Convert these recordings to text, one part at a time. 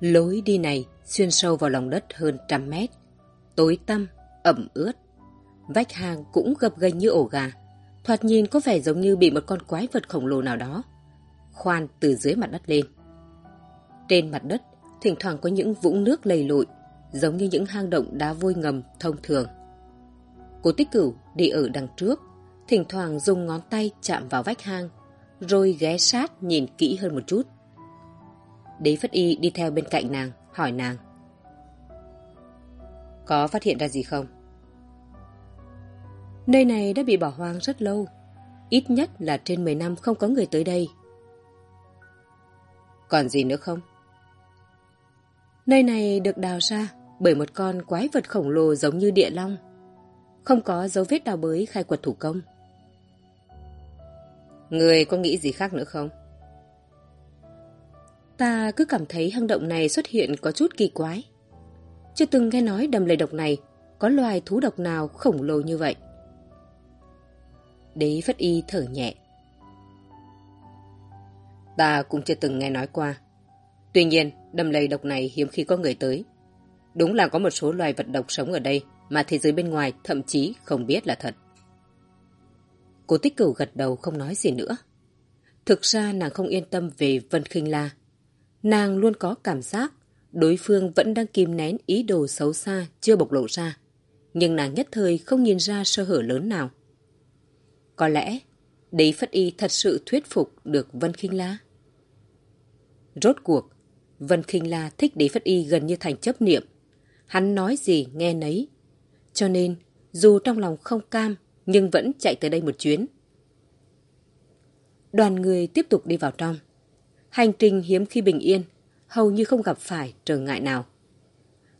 Lối đi này xuyên sâu vào lòng đất hơn trăm mét. Tối tăm, ẩm ướt. Vách hang cũng gập ghềnh như ổ gà. Thoạt nhìn có vẻ giống như bị một con quái vật khổng lồ nào đó. Khoan từ dưới mặt đất lên. Trên mặt đất, thỉnh thoảng có những vũng nước lầy lội, giống như những hang động đá vôi ngầm thông thường. Cô tích cửu đi ở đằng trước, thỉnh thoảng dùng ngón tay chạm vào vách hang, rồi ghé sát nhìn kỹ hơn một chút. Đế Phất Y đi theo bên cạnh nàng, hỏi nàng. Có phát hiện ra gì không? Nơi này đã bị bỏ hoang rất lâu. Ít nhất là trên 10 năm không có người tới đây. Còn gì nữa không? Nơi này được đào ra bởi một con quái vật khổng lồ giống như địa long. Không có dấu vết đào bới khai quật thủ công. Người có nghĩ gì khác nữa không? Ta cứ cảm thấy hang động này xuất hiện có chút kỳ quái. Chưa từng nghe nói đầm lầy độc này có loài thú độc nào khổng lồ như vậy. Đế Phất Y thở nhẹ. Ta cũng chưa từng nghe nói qua. Tuy nhiên, đầm lầy độc này hiếm khi có người tới. Đúng là có một số loài vật độc sống ở đây mà thế giới bên ngoài thậm chí không biết là thật. Cô tích cửu gật đầu không nói gì nữa. Thực ra nàng không yên tâm về Vân Kinh La. Nàng luôn có cảm giác đối phương vẫn đang kìm nén ý đồ xấu xa chưa bộc lộ ra. Nhưng nàng nhất thời không nhìn ra sơ hở lớn nào. Có lẽ đấy Phất Y thật sự thuyết phục được Vân Kinh La. Rốt cuộc, Vân Kinh La thích Đế Phất Y gần như thành chấp niệm. Hắn nói gì nghe nấy. Cho nên, dù trong lòng không cam, nhưng vẫn chạy tới đây một chuyến. Đoàn người tiếp tục đi vào trong. Hành trình hiếm khi bình yên, hầu như không gặp phải trở ngại nào.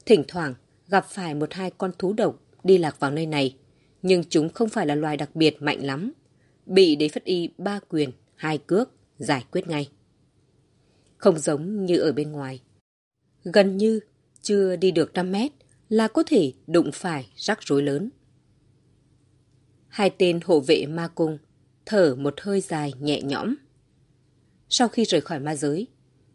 Thỉnh thoảng gặp phải một hai con thú độc đi lạc vào nơi này, nhưng chúng không phải là loài đặc biệt mạnh lắm. Bị đế phất y ba quyền, hai cước, giải quyết ngay. Không giống như ở bên ngoài. Gần như chưa đi được trăm mét là có thể đụng phải rắc rối lớn. Hai tên hộ vệ ma cung thở một hơi dài nhẹ nhõm. Sau khi rời khỏi ma giới,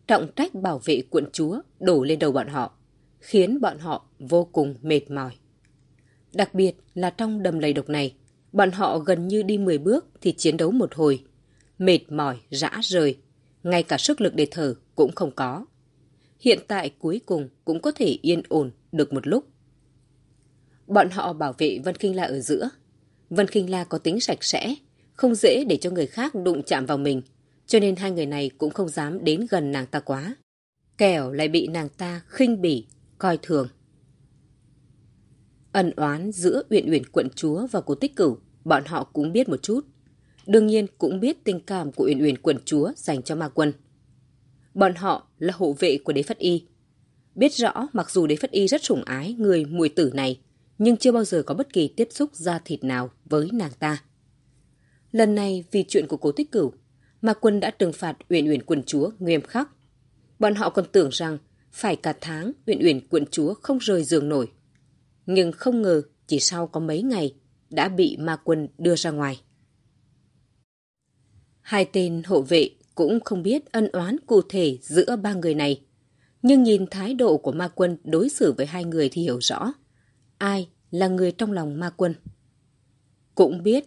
trọng trách bảo vệ quận chúa đổ lên đầu bọn họ, khiến bọn họ vô cùng mệt mỏi. Đặc biệt là trong đầm lầy độc này, bọn họ gần như đi 10 bước thì chiến đấu một hồi. Mệt mỏi, rã rời, ngay cả sức lực để thở cũng không có. Hiện tại cuối cùng cũng có thể yên ổn được một lúc. Bọn họ bảo vệ Vân Kinh La ở giữa. Vân Kinh La có tính sạch sẽ, không dễ để cho người khác đụng chạm vào mình, cho nên hai người này cũng không dám đến gần nàng ta quá. Kẻo lại bị nàng ta khinh bỉ, coi thường. Ẩn oán giữa Uyển Uyển quận chúa và cố tích cửu, bọn họ cũng biết một chút. Đương nhiên cũng biết tình cảm của Uyển Uyển quận chúa dành cho ma quân. Bọn họ là hộ vệ của đế phất y. Biết rõ mặc dù đế phất y rất sủng ái người mùi tử này, nhưng chưa bao giờ có bất kỳ tiếp xúc da thịt nào với nàng ta. Lần này vì chuyện của cố tích cửu, mà quân đã trừng phạt Uyển Uyển quận chúa nghiêm khắc. Bọn họ còn tưởng rằng phải cả tháng Uyển Uyển quận chúa không rời giường nổi. Nhưng không ngờ chỉ sau có mấy ngày đã bị ma quân đưa ra ngoài. Hai tên hộ vệ cũng không biết ân oán cụ thể giữa ba người này. Nhưng nhìn thái độ của ma quân đối xử với hai người thì hiểu rõ. Ai là người trong lòng ma quân? Cũng biết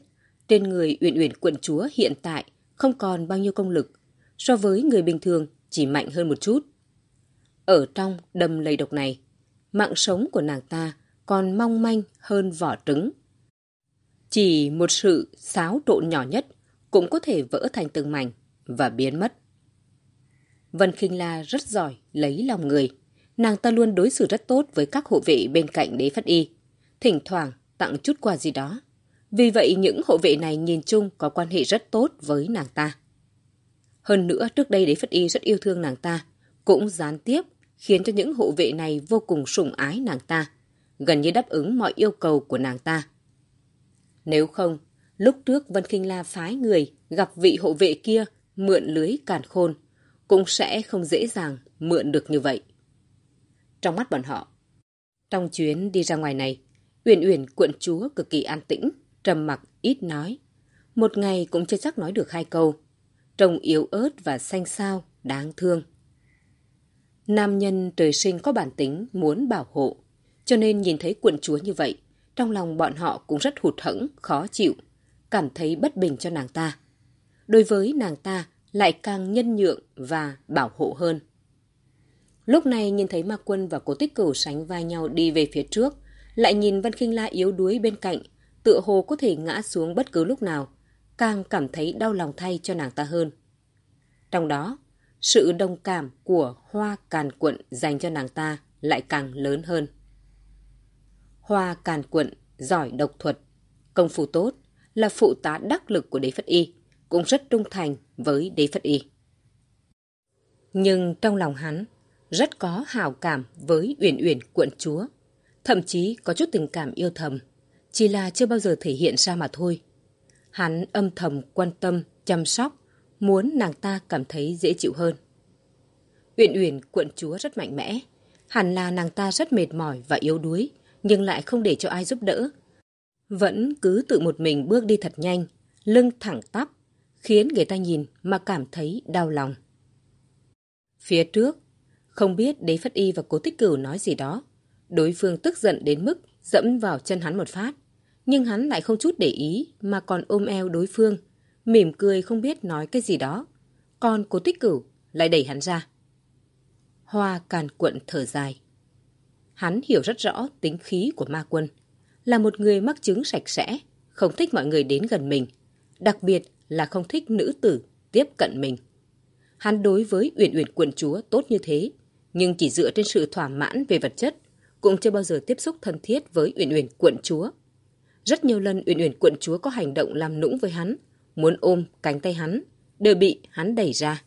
trên người Uyển Uyển quận chúa hiện tại không còn bao nhiêu công lực, so với người bình thường chỉ mạnh hơn một chút. Ở trong đầm lầy độc này, mạng sống của nàng ta còn mong manh hơn vỏ trứng. Chỉ một sự xáo trộn nhỏ nhất cũng có thể vỡ thành từng mảnh và biến mất. Vân Kinh La rất giỏi lấy lòng người. Nàng ta luôn đối xử rất tốt với các hộ vệ bên cạnh đế phất y. Thỉnh thoảng tặng chút quà gì đó. Vì vậy những hộ vệ này nhìn chung có quan hệ rất tốt với nàng ta. Hơn nữa trước đây đế phất y rất yêu thương nàng ta, cũng gián tiếp khiến cho những hộ vệ này vô cùng sủng ái nàng ta, gần như đáp ứng mọi yêu cầu của nàng ta. Nếu không, lúc trước Vân Kinh La phái người gặp vị hộ vệ kia mượn lưới càn khôn, cũng sẽ không dễ dàng mượn được như vậy. Trong mắt bọn họ, trong chuyến đi ra ngoài này, Uyển Uyển quận chúa cực kỳ an tĩnh, trầm mặc ít nói. Một ngày cũng chưa chắc nói được hai câu. Trông yếu ớt và xanh xao, đáng thương. Nam nhân trời sinh có bản tính muốn bảo hộ, cho nên nhìn thấy quận chúa như vậy, trong lòng bọn họ cũng rất hụt hẫng, khó chịu, cảm thấy bất bình cho nàng ta. Đối với nàng ta lại càng nhân nhượng và bảo hộ hơn. Lúc này nhìn thấy Ma Quân và Cố Tích Cửu sánh vai nhau đi về phía trước, lại nhìn Văn Kinh La yếu đuối bên cạnh, tựa hồ có thể ngã xuống bất cứ lúc nào, càng cảm thấy đau lòng thay cho nàng ta hơn. Trong đó, sự đồng cảm của Hoa Càn Quận dành cho nàng ta lại càng lớn hơn. Hoa Càn Quận giỏi độc thuật, công phu tốt, là phụ tá đắc lực của đế phất y, cũng rất trung thành với đế phất y. Nhưng trong lòng hắn, rất có hào cảm với Uyển Uyển quận chúa, thậm chí có chút tình cảm yêu thầm, chỉ là chưa bao giờ thể hiện ra mà thôi. Hắn âm thầm quan tâm, chăm sóc, muốn nàng ta cảm thấy dễ chịu hơn. Uyển Uyển quận chúa rất mạnh mẽ, hẳn là nàng ta rất mệt mỏi và yếu đuối, nhưng lại không để cho ai giúp đỡ. Vẫn cứ tự một mình bước đi thật nhanh, lưng thẳng tắp, khiến người ta nhìn mà cảm thấy đau lòng. Phía trước, không biết đế phất y và cố tích cửu nói gì đó. Đối phương tức giận đến mức dẫm vào chân hắn một phát. Nhưng hắn lại không chút để ý mà còn ôm eo đối phương, mỉm cười không biết nói cái gì đó. Còn cố tích cửu lại đẩy hắn ra. Hoa càn quận thở dài. Hắn hiểu rất rõ tính khí của ma quân. Là một người mắc chứng sạch sẽ, không thích mọi người đến gần mình. Đặc biệt là không thích nữ tử tiếp cận mình. Hắn đối với Uyển Uyển quận chúa tốt như thế, nhưng chỉ dựa trên sự thỏa mãn về vật chất, cũng chưa bao giờ tiếp xúc thân thiết với Uyển Uyển quận chúa. Rất nhiều lần Uyển Uyển quận chúa có hành động làm nũng với hắn, muốn ôm cánh tay hắn, đều bị hắn đẩy ra.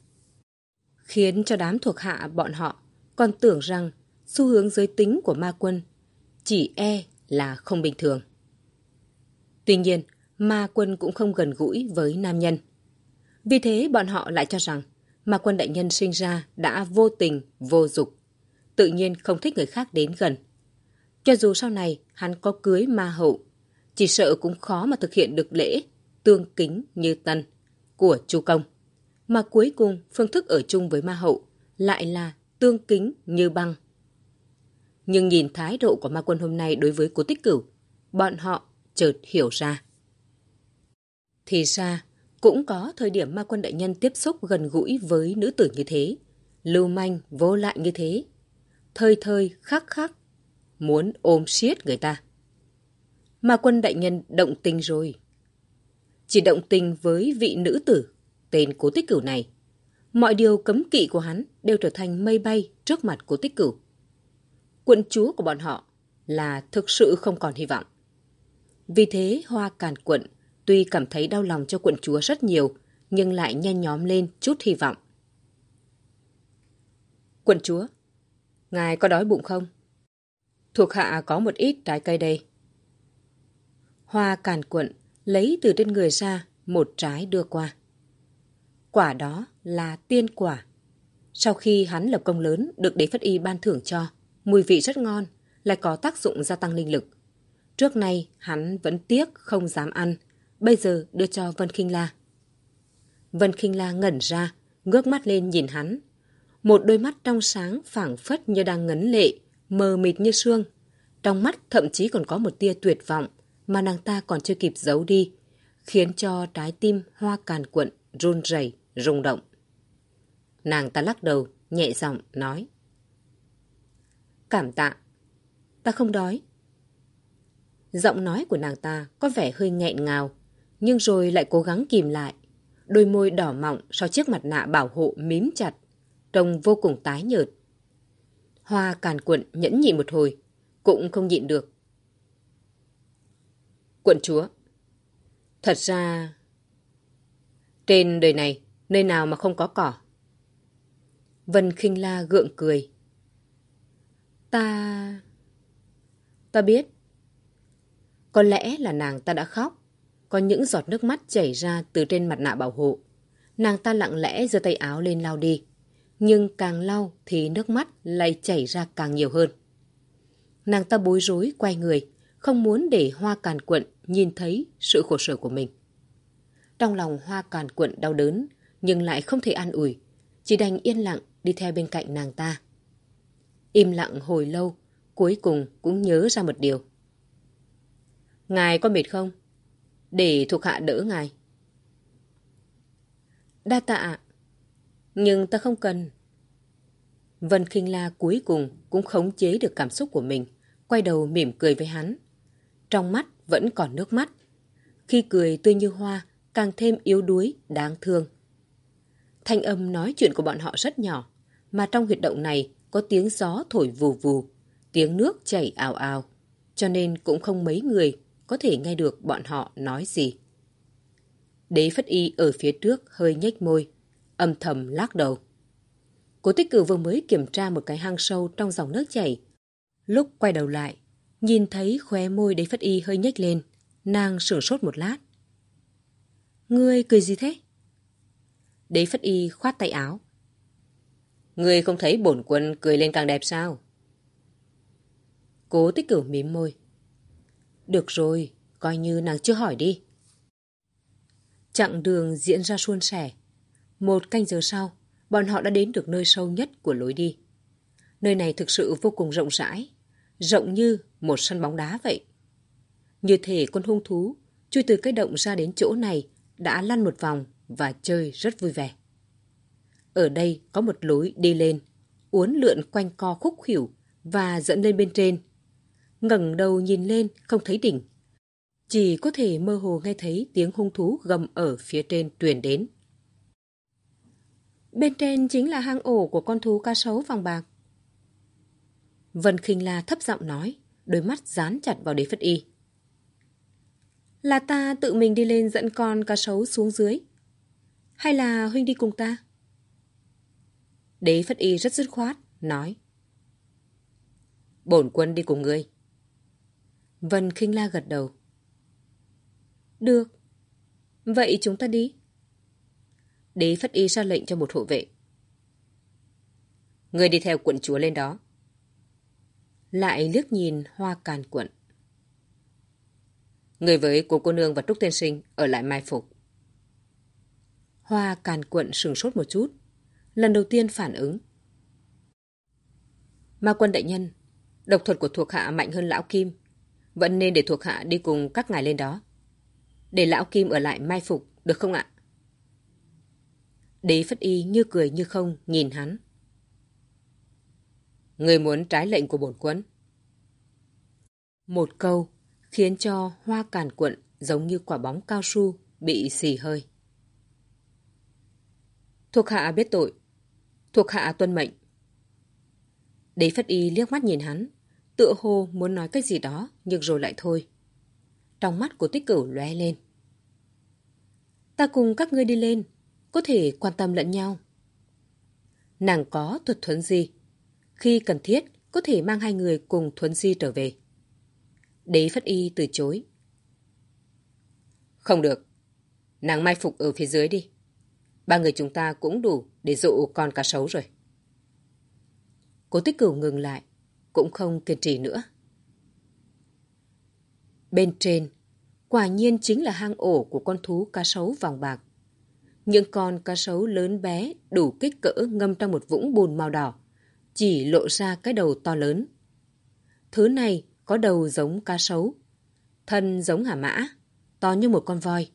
Khiến cho đám thuộc hạ bọn họ còn tưởng rằng xu hướng giới tính của ma quân chỉ e là không bình thường. Tuy nhiên, ma quân cũng không gần gũi với nam nhân. Vì thế bọn họ lại cho rằng ma quân đại nhân sinh ra đã vô tình, vô dục, tự nhiên không thích người khác đến gần. Cho dù sau này hắn có cưới ma hậu, chỉ sợ cũng khó mà thực hiện được lễ tương kính như tân của chu công. Mà cuối cùng phương thức ở chung với ma hậu lại là tương kính như băng. Nhưng nhìn thái độ của ma quân hôm nay đối với cố tích cửu, bọn họ chợt hiểu ra. Thì ra, cũng có thời điểm ma quân đại nhân tiếp xúc gần gũi với nữ tử như thế, lưu manh, vô lại như thế. Thời thời khắc khắc, muốn ôm siết người ta mà quân đại nhân động tình rồi. Chỉ động tình với vị nữ tử, tên cố tích cửu này. Mọi điều cấm kỵ của hắn đều trở thành mây bay trước mặt cố tích cửu. Quận chúa của bọn họ là thực sự không còn hy vọng. Vì thế Hoa Càn quận tuy cảm thấy đau lòng cho quận chúa rất nhiều, nhưng lại nhen nhóm lên chút hy vọng. Quận chúa, ngài có đói bụng không? Thuộc hạ có một ít trái cây đây. Hoa Càn quận lấy từ trên người ra một trái đưa qua. Quả đó là tiên quả. Sau khi hắn lập công lớn được đế phất y ban thưởng cho, mùi vị rất ngon, lại có tác dụng gia tăng linh lực. Trước nay hắn vẫn tiếc không dám ăn, bây giờ đưa cho Vân Kinh La. Vân Kinh La ngẩn ra, ngước mắt lên nhìn hắn. Một đôi mắt trong sáng phảng phất như đang ngấn lệ, mờ mịt như sương. Trong mắt thậm chí còn có một tia tuyệt vọng mà nàng ta còn chưa kịp giấu đi, khiến cho trái tim hoa càn quận run rẩy, rung động. Nàng ta lắc đầu, nhẹ giọng nói. Cảm tạ. Ta không đói. Giọng nói của nàng ta có vẻ hơi nghẹn ngào, nhưng rồi lại cố gắng kìm lại. Đôi môi đỏ mọng sau chiếc mặt nạ bảo hộ mím chặt, trông vô cùng tái nhợt. Hoa càn quận nhẫn nhịn một hồi, cũng không nhịn được. Quận chúa, thật ra... Trên đời này, nơi nào mà không có cỏ? Vân khinh la gượng cười. Ta... Ta biết. Có lẽ là nàng ta đã khóc. Có những giọt nước mắt chảy ra từ trên mặt nạ bảo hộ. Nàng ta lặng lẽ giơ tay áo lên lau đi. Nhưng càng lau thì nước mắt lại chảy ra càng nhiều hơn. Nàng ta bối rối quay người, không muốn để hoa càn quận nhìn thấy sự khổ sở của mình. Trong lòng hoa càn quận đau đớn, nhưng lại không thể an ủi, chỉ đành yên lặng đi theo bên cạnh nàng ta. Im lặng hồi lâu, cuối cùng cũng nhớ ra một điều. Ngài có mệt không? Để thuộc hạ đỡ ngài. Đa tạ. Nhưng ta không cần. Vân Kinh La cuối cùng cũng khống chế được cảm xúc của mình, quay đầu mỉm cười với hắn. Trong mắt vẫn còn nước mắt. Khi cười tươi như hoa, càng thêm yếu đuối, đáng thương. Thanh âm nói chuyện của bọn họ rất nhỏ, mà trong huyệt động này có tiếng gió thổi vù vù, tiếng nước chảy ào ào, cho nên cũng không mấy người có thể nghe được bọn họ nói gì. Đế Phất Y ở phía trước hơi nhếch môi, âm thầm lắc đầu. Cố tích cử vừa mới kiểm tra một cái hang sâu trong dòng nước chảy. Lúc quay đầu lại, nhìn thấy khóe môi đấy Phất Y hơi nhếch lên, nàng sửng sốt một lát. Ngươi cười gì thế? Đế Phất Y khoát tay áo. Ngươi không thấy bổn quân cười lên càng đẹp sao? Cố tích cửu mím môi. Được rồi, coi như nàng chưa hỏi đi. Chặng đường diễn ra suôn sẻ. Một canh giờ sau, bọn họ đã đến được nơi sâu nhất của lối đi. Nơi này thực sự vô cùng rộng rãi, rộng như một sân bóng đá vậy. Như thể con hung thú chui từ cái động ra đến chỗ này đã lăn một vòng và chơi rất vui vẻ. Ở đây có một lối đi lên, uốn lượn quanh co khúc khỉu và dẫn lên bên trên. ngẩng đầu nhìn lên không thấy đỉnh. Chỉ có thể mơ hồ nghe thấy tiếng hung thú gầm ở phía trên truyền đến. Bên trên chính là hang ổ của con thú cá sấu vàng bạc. Vân khinh La thấp giọng nói, đôi mắt dán chặt vào đế phất y. Là ta tự mình đi lên dẫn con cá sấu xuống dưới? Hay là huynh đi cùng ta? Đế Phất Y rất dứt khoát, nói. Bổn quân đi cùng ngươi. Vân khinh La gật đầu. Được. Vậy chúng ta đi. Đế Phất Y ra lệnh cho một hộ vệ. Ngươi đi theo quận chúa lên đó. Lại liếc nhìn hoa càn cuộn. Người với cô cô nương và Trúc Tiên Sinh ở lại mai phục. Hoa càn cuộn sừng sốt một chút. Lần đầu tiên phản ứng. Ma quân đại nhân, độc thuật của thuộc hạ mạnh hơn lão Kim. Vẫn nên để thuộc hạ đi cùng các ngài lên đó. Để lão Kim ở lại mai phục, được không ạ? Đế Phất Y như cười như không nhìn hắn. Người muốn trái lệnh của bổn quân. Một câu khiến cho hoa càn quận giống như quả bóng cao su bị xì hơi. Thuộc hạ biết tội. Thuộc hạ tuân mệnh. Đế Phất Y liếc mắt nhìn hắn, tựa hồ muốn nói cái gì đó nhưng rồi lại thôi. Trong mắt của tích cửu lóe lên. Ta cùng các ngươi đi lên, có thể quan tâm lẫn nhau. Nàng có thuật thuấn gì khi cần thiết, có thể mang hai người cùng thuấn di trở về. Đế Phất Y từ chối. Không được. Nàng mai phục ở phía dưới đi. Ba người chúng ta cũng đủ để dụ con cá sấu rồi. Cố tích cửu ngừng lại, cũng không kiên trì nữa. Bên trên, quả nhiên chính là hang ổ của con thú cá sấu vàng bạc. Những con cá sấu lớn bé đủ kích cỡ ngâm trong một vũng bùn màu đỏ, chỉ lộ ra cái đầu to lớn. Thứ này có đầu giống cá sấu, thân giống hả mã, to như một con voi.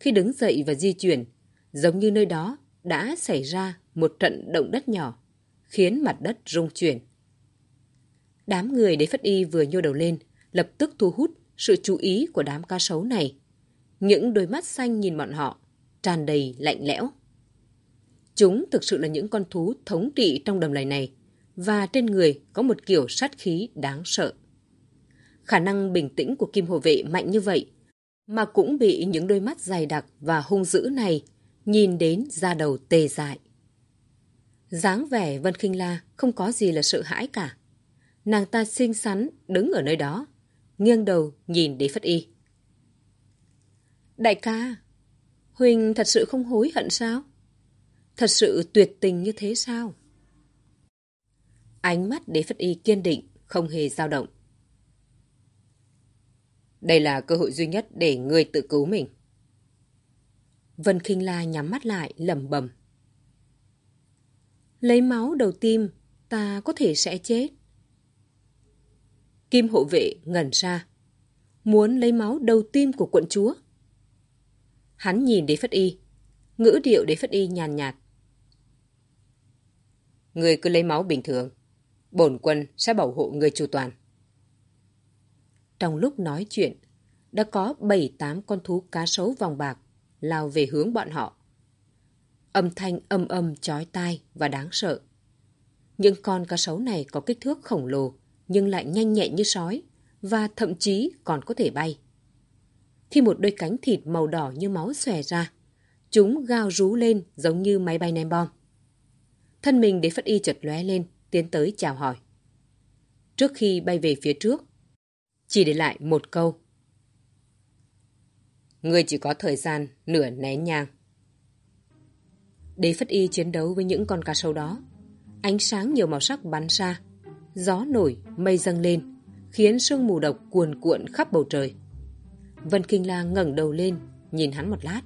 Khi đứng dậy và di chuyển, giống như nơi đó đã xảy ra một trận động đất nhỏ, khiến mặt đất rung chuyển. Đám người đế phất y vừa nhô đầu lên, lập tức thu hút sự chú ý của đám cá sấu này. Những đôi mắt xanh nhìn bọn họ, tràn đầy lạnh lẽo. Chúng thực sự là những con thú thống trị trong đầm lầy này và trên người có một kiểu sát khí đáng sợ. Khả năng bình tĩnh của kim hồ vệ mạnh như vậy mà cũng bị những đôi mắt dày đặc và hung dữ này nhìn đến da đầu tê dại. dáng vẻ Vân Kinh La không có gì là sợ hãi cả. Nàng ta xinh xắn đứng ở nơi đó, nghiêng đầu nhìn Đế Phất Y. Đại ca, Huỳnh thật sự không hối hận sao? Thật sự tuyệt tình như thế sao? Ánh mắt Đế Phất Y kiên định, không hề dao động. Đây là cơ hội duy nhất để người tự cứu mình. Vân Kinh La nhắm mắt lại, lẩm bẩm. Lấy máu đầu tim, ta có thể sẽ chết. Kim hộ vệ ngẩn ra. Muốn lấy máu đầu tim của quận chúa. Hắn nhìn đế phất y. Ngữ điệu đế phất y nhàn nhạt. Người cứ lấy máu bình thường. Bổn quân sẽ bảo hộ người chu toàn. Trong lúc nói chuyện, đã có bảy tám con thú cá sấu vòng bạc lao về hướng bọn họ. Âm thanh âm âm chói tai và đáng sợ. Những con cá sấu này có kích thước khổng lồ nhưng lại nhanh nhẹn như sói và thậm chí còn có thể bay. Khi một đôi cánh thịt màu đỏ như máu xòe ra, chúng gào rú lên giống như máy bay ném bom. Thân mình để phất y chợt lóe lên, tiến tới chào hỏi. Trước khi bay về phía trước, chỉ để lại một câu. người chỉ có thời gian nửa nén nhang. Đế Phất Y chiến đấu với những con cá sấu đó. Ánh sáng nhiều màu sắc bắn ra. Gió nổi, mây dâng lên, khiến sương mù độc cuồn cuộn khắp bầu trời. Vân Kinh La ngẩng đầu lên, nhìn hắn một lát.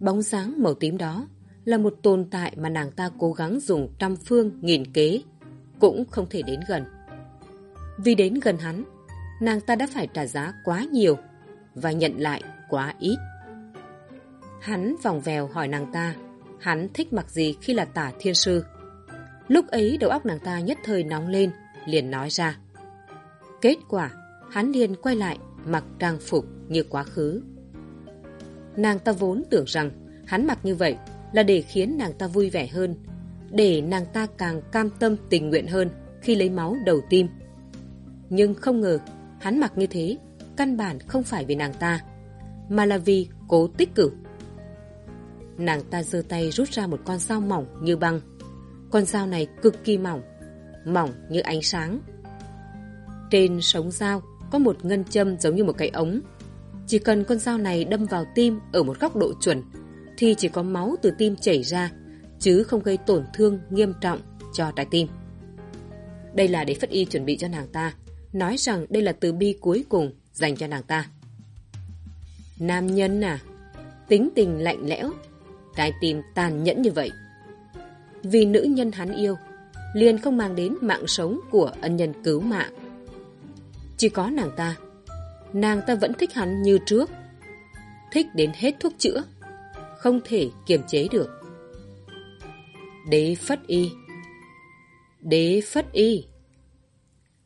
Bóng dáng màu tím đó là một tồn tại mà nàng ta cố gắng dùng trăm phương nghìn kế, cũng không thể đến gần. Vì đến gần hắn, nàng ta đã phải trả giá quá nhiều và nhận lại quá ít. Hắn vòng vèo hỏi nàng ta, hắn thích mặc gì khi là tả thiên sư. Lúc ấy đầu óc nàng ta nhất thời nóng lên, liền nói ra. Kết quả, hắn liền quay lại mặc trang phục như quá khứ. Nàng ta vốn tưởng rằng hắn mặc như vậy là để khiến nàng ta vui vẻ hơn, để nàng ta càng cam tâm tình nguyện hơn khi lấy máu đầu tim. Nhưng không ngờ, hắn mặc như thế, căn bản không phải vì nàng ta, mà là vì cố tích cử. Nàng ta giơ tay rút ra một con dao mỏng như băng. Con dao này cực kỳ mỏng, mỏng như ánh sáng. Trên sống dao có một ngân châm giống như một cái ống. Chỉ cần con dao này đâm vào tim ở một góc độ chuẩn, thì chỉ có máu từ tim chảy ra, chứ không gây tổn thương nghiêm trọng cho trái tim. Đây là để Phất Y chuẩn bị cho nàng ta, nói rằng đây là từ bi cuối cùng dành cho nàng ta. Nam nhân à, tính tình lạnh lẽo, trái tim tàn nhẫn như vậy. Vì nữ nhân hắn yêu, liền không mang đến mạng sống của ân nhân cứu mạng. Chỉ có nàng ta, nàng ta vẫn thích hắn như trước. Thích đến hết thuốc chữa, không thể kiềm chế được. Đế phất y Đế phất y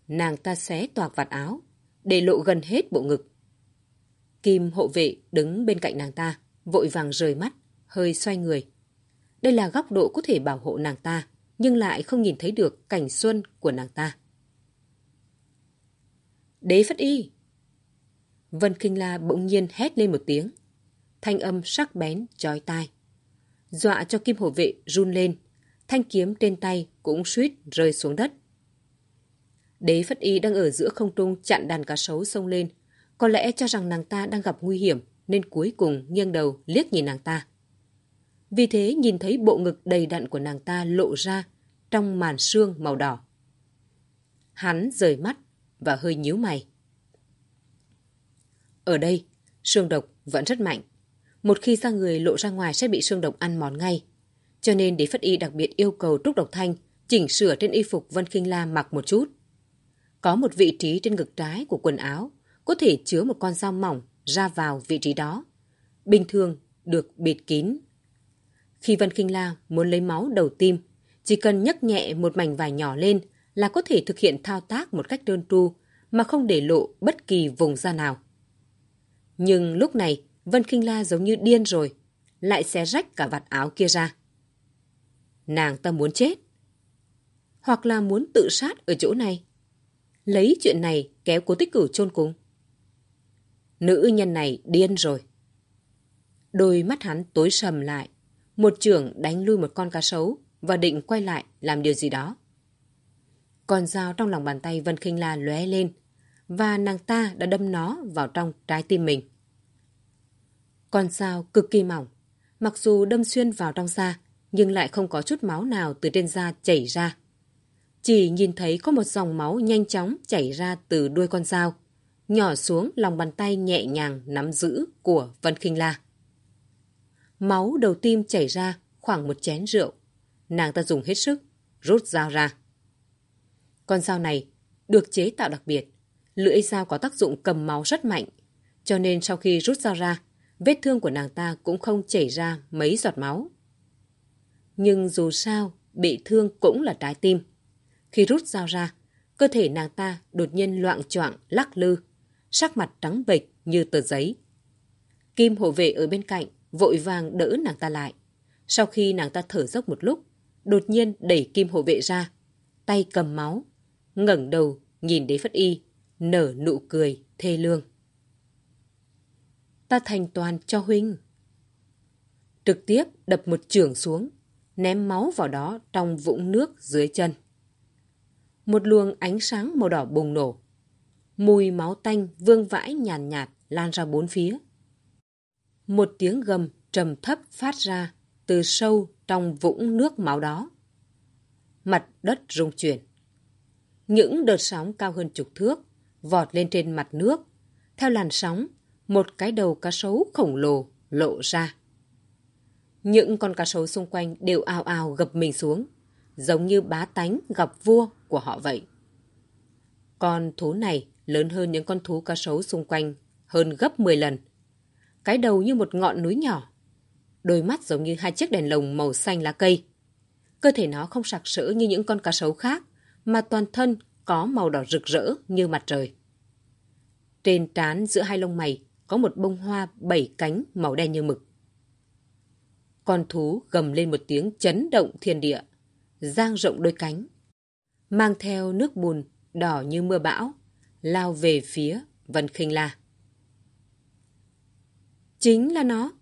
Nàng ta xé toạc vạt áo, để lộ gần hết bộ ngực. Kim hộ vệ đứng bên cạnh nàng ta, vội vàng rời mắt, hơi xoay người. Đây là góc độ có thể bảo hộ nàng ta, nhưng lại không nhìn thấy được cảnh xuân của nàng ta. Đế phất y! Vân Kinh La bỗng nhiên hét lên một tiếng. Thanh âm sắc bén, chói tai. Dọa cho kim hộ vệ run lên, thanh kiếm trên tay cũng suýt rơi xuống đất. Đế Phất Y đang ở giữa không trung chặn đàn cá sấu sông lên. Có lẽ cho rằng nàng ta đang gặp nguy hiểm nên cuối cùng nghiêng đầu liếc nhìn nàng ta. Vì thế nhìn thấy bộ ngực đầy đặn của nàng ta lộ ra trong màn sương màu đỏ. Hắn rời mắt và hơi nhíu mày. Ở đây, sương độc vẫn rất mạnh. Một khi ra người lộ ra ngoài sẽ bị xương độc ăn mòn ngay. Cho nên Đế Phất Y đặc biệt yêu cầu Trúc Độc Thanh chỉnh sửa trên y phục Vân Kinh La mặc một chút. Có một vị trí trên ngực trái của quần áo có thể chứa một con dao mỏng ra vào vị trí đó. Bình thường được bịt kín. Khi Vân Kinh La muốn lấy máu đầu tim, chỉ cần nhấc nhẹ một mảnh vải nhỏ lên là có thể thực hiện thao tác một cách đơn tru mà không để lộ bất kỳ vùng da nào. Nhưng lúc này Vân Kinh La giống như điên rồi, lại xé rách cả vạt áo kia ra. nàng ta muốn chết. Hoặc là muốn tự sát ở chỗ này. Lấy chuyện này kéo cố tích cửu chôn cùng. Nữ nhân này điên rồi. Đôi mắt hắn tối sầm lại. Một trưởng đánh lui một con cá sấu và định quay lại làm điều gì đó. Con dao trong lòng bàn tay Vân Kinh La lóe lên và nàng ta đã đâm nó vào trong trái tim mình. Con dao cực kỳ mỏng, mặc dù đâm xuyên vào trong da, nhưng lại không có chút máu nào từ trên da chảy ra. Chỉ nhìn thấy có một dòng máu nhanh chóng chảy ra từ đuôi con dao, nhỏ xuống lòng bàn tay nhẹ nhàng nắm giữ của Vân Kinh La. Máu đầu tim chảy ra khoảng một chén rượu. Nàng ta dùng hết sức, rút dao ra. Con dao này được chế tạo đặc biệt. Lưỡi dao có tác dụng cầm máu rất mạnh. Cho nên sau khi rút dao ra, vết thương của nàng ta cũng không chảy ra mấy giọt máu. Nhưng dù sao, bị thương cũng là trái tim. Khi rút dao ra, cơ thể nàng ta đột nhiên loạn choạng lắc lư, sắc mặt trắng bệch như tờ giấy. Kim hộ vệ ở bên cạnh vội vàng đỡ nàng ta lại. Sau khi nàng ta thở dốc một lúc, đột nhiên đẩy kim hộ vệ ra, tay cầm máu, ngẩng đầu nhìn đế phất y, nở nụ cười thê lương. Ta thành toàn cho huynh. Trực tiếp đập một trường xuống, ném máu vào đó trong vũng nước dưới chân. Một luồng ánh sáng màu đỏ bùng nổ. Mùi máu tanh vương vãi nhàn nhạt, nhạt lan ra bốn phía. Một tiếng gầm trầm thấp phát ra từ sâu trong vũng nước máu đó. Mặt đất rung chuyển. Những đợt sóng cao hơn chục thước vọt lên trên mặt nước. Theo làn sóng, một cái đầu cá sấu khổng lồ lộ ra. Những con cá sấu xung quanh đều ao ao gập mình xuống, giống như bá tánh gặp vua của họ vậy. Con thú này lớn hơn những con thú cá sấu xung quanh hơn gấp 10 lần. Cái đầu như một ngọn núi nhỏ, đôi mắt giống như hai chiếc đèn lồng màu xanh lá cây. Cơ thể nó không sặc sỡ như những con cá sấu khác, mà toàn thân có màu đỏ rực rỡ như mặt trời. Trên trán giữa hai lông mày có một bông hoa bảy cánh màu đen như mực. Con thú gầm lên một tiếng chấn động thiên địa, giang rộng đôi cánh, mang theo nước bùn đỏ như mưa bão, lao về phía Vân Khinh La. Chính là nó.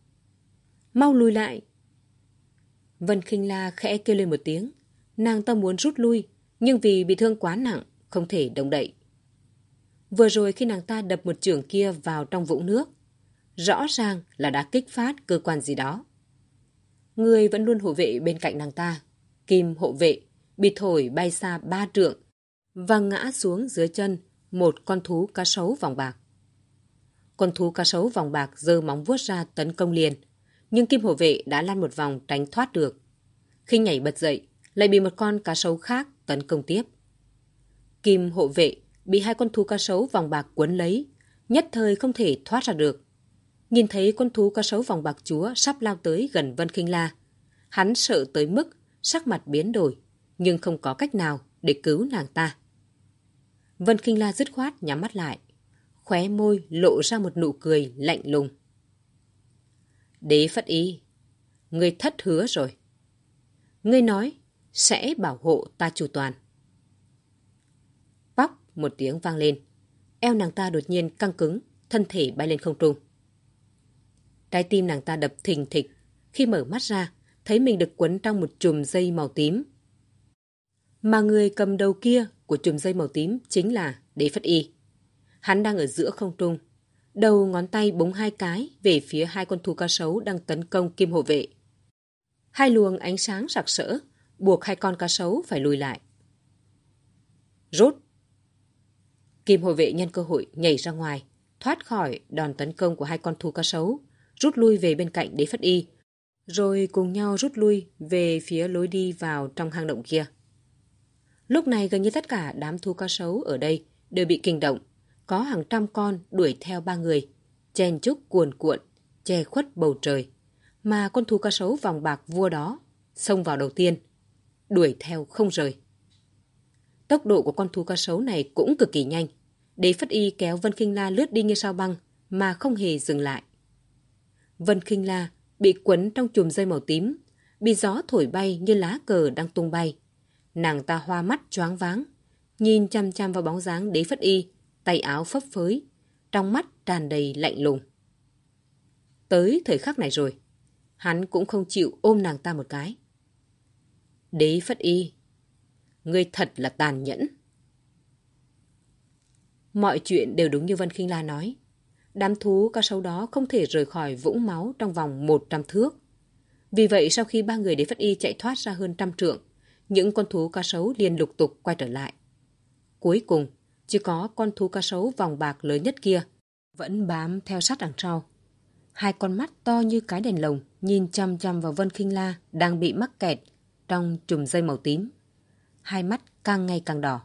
Mau lùi lại. Vân Khinh La khẽ kêu lên một tiếng. Nàng ta muốn rút lui, nhưng vì bị thương quá nặng, không thể động đậy. Vừa rồi khi nàng ta đập một trường kia vào trong vũng nước, rõ ràng là đã kích phát cơ quan gì đó. Người vẫn luôn hộ vệ bên cạnh nàng ta. Kim hộ vệ bị thổi bay xa ba trượng và ngã xuống dưới chân một con thú cá sấu vòng bạc. Con thú cá sấu vòng bạc giơ móng vuốt ra tấn công liền, nhưng kim hộ vệ đã lăn một vòng tránh thoát được. Khi nhảy bật dậy, lại bị một con cá sấu khác tấn công tiếp. Kim hộ vệ bị hai con thú cá sấu vòng bạc quấn lấy, nhất thời không thể thoát ra được. Nhìn thấy con thú cá sấu vòng bạc chúa sắp lao tới gần Vân Kinh La. Hắn sợ tới mức sắc mặt biến đổi, nhưng không có cách nào để cứu nàng ta. Vân Kinh La dứt khoát nhắm mắt lại, khóe môi lộ ra một nụ cười lạnh lùng. Đế Phất Y, ngươi thất hứa rồi. Ngươi nói sẽ bảo hộ ta chủ toàn. Một tiếng vang lên. Eo nàng ta đột nhiên căng cứng, thân thể bay lên không trung. Trái tim nàng ta đập thình thịch. Khi mở mắt ra, thấy mình được quấn trong một chùm dây màu tím. Mà người cầm đầu kia của chùm dây màu tím chính là Đế Phất Y. Hắn đang ở giữa không trung. Đầu ngón tay búng hai cái về phía hai con thú cá sấu đang tấn công kim hộ vệ. Hai luồng ánh sáng sặc sỡ, buộc hai con cá sấu phải lùi lại. Rút! Kim hộ vệ nhân cơ hội nhảy ra ngoài, thoát khỏi đòn tấn công của hai con thú cá sấu, rút lui về bên cạnh đế phất y, rồi cùng nhau rút lui về phía lối đi vào trong hang động kia. Lúc này gần như tất cả đám thú cá sấu ở đây đều bị kinh động, có hàng trăm con đuổi theo ba người, chen chúc cuồn cuộn, che khuất bầu trời. Mà con thú cá sấu vòng bạc vua đó xông vào đầu tiên, đuổi theo không rời. Tốc độ của con thú cá sấu này cũng cực kỳ nhanh. Đế Phất Y kéo Vân Kinh La lướt đi như sao băng mà không hề dừng lại. Vân Kinh La bị quấn trong chùm dây màu tím, bị gió thổi bay như lá cờ đang tung bay. Nàng ta hoa mắt choáng váng, nhìn chăm chăm vào bóng dáng đế phất y, tay áo phấp phới, trong mắt tràn đầy lạnh lùng. Tới thời khắc này rồi, hắn cũng không chịu ôm nàng ta một cái. Đế phất y, ngươi thật là tàn nhẫn. Mọi chuyện đều đúng như Vân Kinh La nói. Đám thú ca sấu đó không thể rời khỏi vũng máu trong vòng 100 thước. Vì vậy sau khi ba người đế phất y chạy thoát ra hơn trăm trượng, những con thú ca sấu liền lục tục quay trở lại. Cuối cùng, chỉ có con thú ca sấu vòng bạc lớn nhất kia vẫn bám theo sát đằng sau. Hai con mắt to như cái đèn lồng nhìn chăm chăm vào Vân Kinh La đang bị mắc kẹt trong chùm dây màu tím. Hai mắt càng ngày càng đỏ.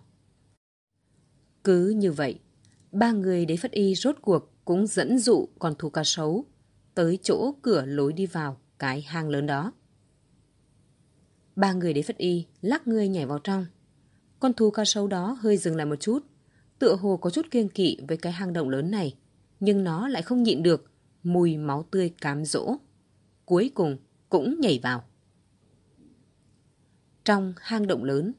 Cứ như vậy, ba người đế phất y rốt cuộc cũng dẫn dụ con thú cá sấu tới chỗ cửa lối đi vào cái hang lớn đó. Ba người đế phất y lắc người nhảy vào trong. Con thú cá sấu đó hơi dừng lại một chút, tựa hồ có chút kiêng kỵ với cái hang động lớn này, nhưng nó lại không nhịn được mùi máu tươi cám dỗ. Cuối cùng cũng nhảy vào. Trong hang động lớn,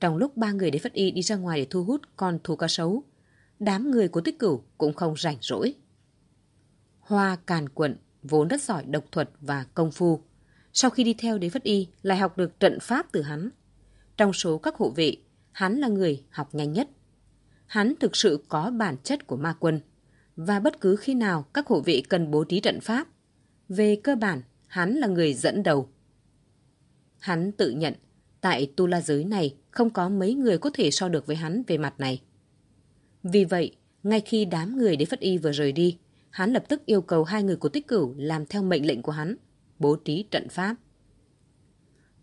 trong lúc ba người đế phất y đi ra ngoài để thu hút con thú cá sấu, đám người của tích cửu cũng không rảnh rỗi. Hoa càn quận vốn rất giỏi độc thuật và công phu. Sau khi đi theo đế phất y lại học được trận pháp từ hắn. Trong số các hộ vệ, hắn là người học nhanh nhất. Hắn thực sự có bản chất của ma quân. Và bất cứ khi nào các hộ vệ cần bố trí trận pháp, về cơ bản hắn là người dẫn đầu. Hắn tự nhận tại tu la giới này không có mấy người có thể so được với hắn về mặt này. Vì vậy, ngay khi đám người đế phất y vừa rời đi, hắn lập tức yêu cầu hai người của tích cửu làm theo mệnh lệnh của hắn, bố trí trận pháp.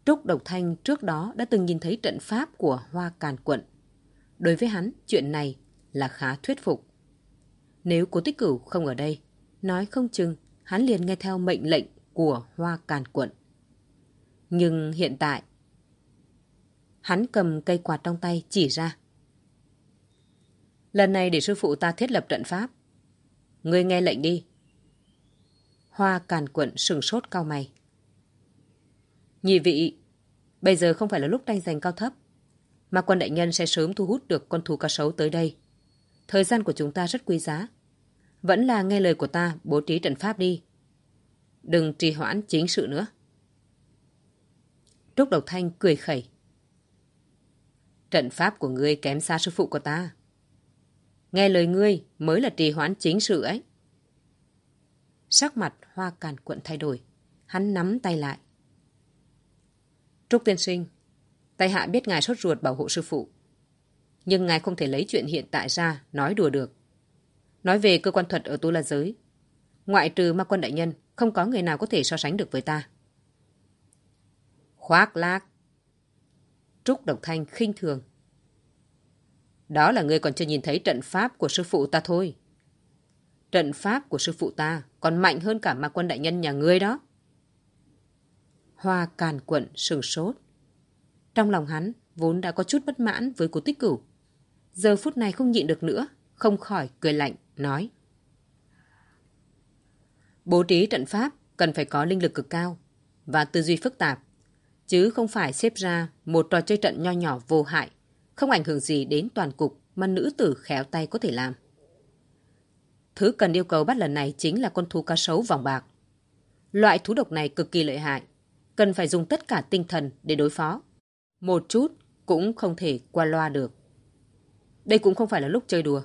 Trúc Độc Thanh trước đó đã từng nhìn thấy trận pháp của Hoa Càn Quận. Đối với hắn, chuyện này là khá thuyết phục. Nếu cố tích cửu không ở đây, nói không chừng hắn liền nghe theo mệnh lệnh của Hoa Càn Quận. Nhưng hiện tại, hắn cầm cây quạt trong tay chỉ ra. Lần này để sư phụ ta thiết lập trận pháp. Ngươi nghe lệnh đi. Hoa càn quận sừng sốt cao mày. Nhị vị, bây giờ không phải là lúc tranh giành cao thấp, mà quân đại nhân sẽ sớm thu hút được con thú cá sấu tới đây. Thời gian của chúng ta rất quý giá. Vẫn là nghe lời của ta bố trí trận pháp đi. Đừng trì hoãn chính sự nữa. Trúc Độc Thanh cười khẩy. Trận pháp của ngươi kém xa sư phụ của ta. Nghe lời ngươi mới là trì hoãn chính sự ấy. Sắc mặt hoa càn cuộn thay đổi. Hắn nắm tay lại. Trúc tiên sinh, tay hạ biết ngài sốt ruột bảo hộ sư phụ. Nhưng ngài không thể lấy chuyện hiện tại ra nói đùa được. Nói về cơ quan thuật ở tu la giới. Ngoại trừ ma quân đại nhân, không có người nào có thể so sánh được với ta. Khoác lác. Trúc Độc Thanh khinh thường. Đó là ngươi còn chưa nhìn thấy trận pháp của sư phụ ta thôi. Trận pháp của sư phụ ta còn mạnh hơn cả ma quân đại nhân nhà ngươi đó. Hoa càn quận sừng sốt. Trong lòng hắn vốn đã có chút bất mãn với cố tích cửu. Giờ phút này không nhịn được nữa, không khỏi cười lạnh, nói. Bố trí trận pháp cần phải có linh lực cực cao và tư duy phức tạp, chứ không phải xếp ra một trò chơi trận nho nhỏ vô hại không ảnh hưởng gì đến toàn cục mà nữ tử khéo tay có thể làm. Thứ cần yêu cầu bắt lần này chính là con thú cá sấu vòng bạc. Loại thú độc này cực kỳ lợi hại, cần phải dùng tất cả tinh thần để đối phó. Một chút cũng không thể qua loa được. Đây cũng không phải là lúc chơi đùa.